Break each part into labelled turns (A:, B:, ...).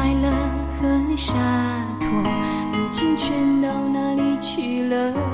A: 快乐和洒脱如今全到哪里去了。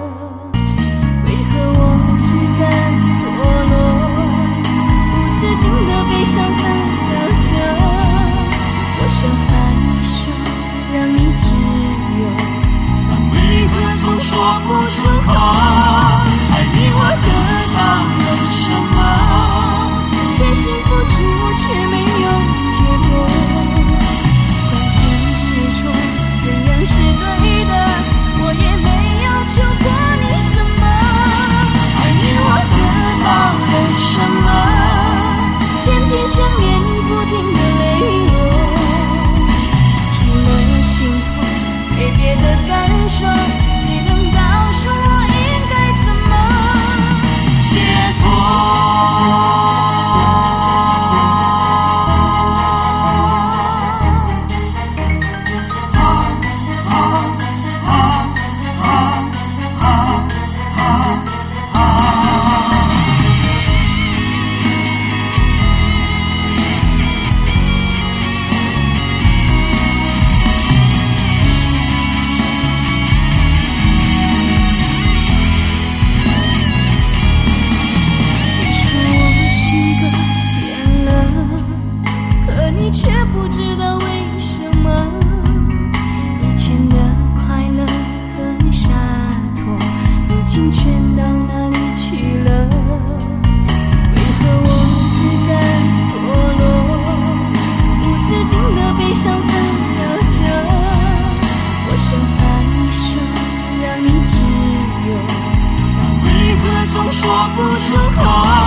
A: 想我想放手让你自由。
B: 但为何总说不出口。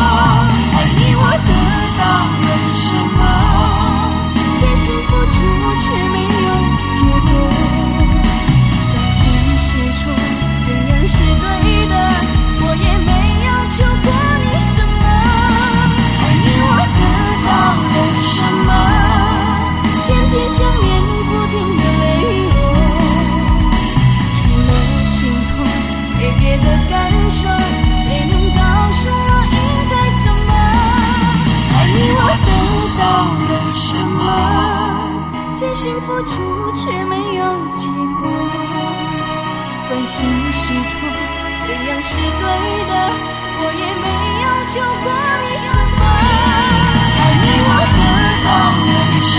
B: 爱你我得到了什么？
A: 真心付出却没有结果，关心是错，怎样是对的？我也没有求过你什么。
B: 爱你我得到了什么？